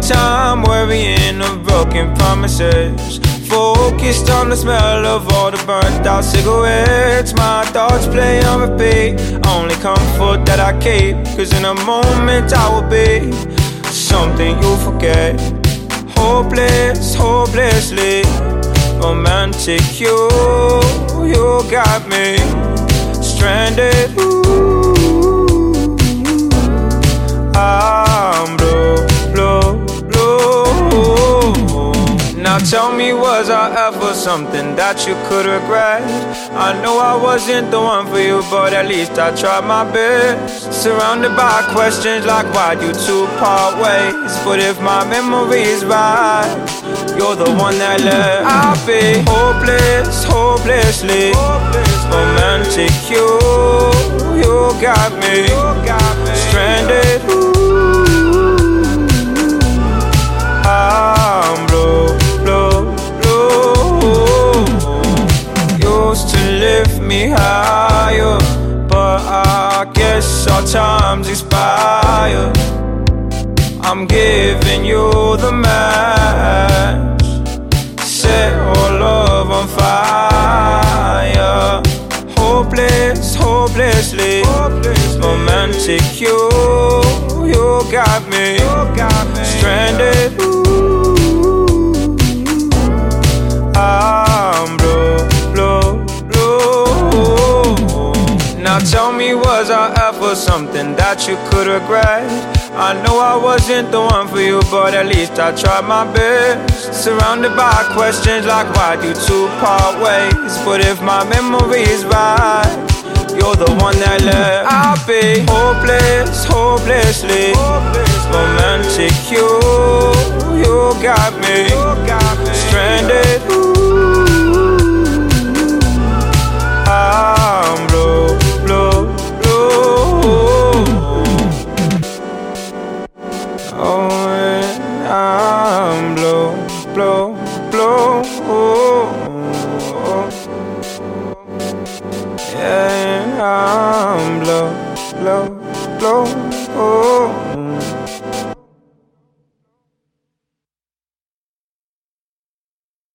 time worrying of broken promises. Focused on the smell of all the burnt out cigarettes. My thoughts play on repeat. Only comfort that I keep. Cause in a moment I will be something you'll forget. Hopeless, hopelessly romantic. You, you got me stranded. Tell me, was I ever something that you could regret? I know I wasn't the one for you, but at least I tried my best. Surrounded by questions like why'd you two part ways? But if my memory's right, you're the one that left. I'll be hopeless, hopelessly romantic. You, you got me Guess our times expire. I'm giving you the match. Set all love on fire. Hopeless, hopelessly romantic. You, you got me stranded. over something that you could regret. I know I wasn't the one for you, but at least I tried my best. Surrounded by questions like why do two part ways? But if my memory's right, you're the one that left. I'll be hopeless, hopelessly romantic. You, you got me stranded. oh, oh, oh. Yeah, I'm low, low.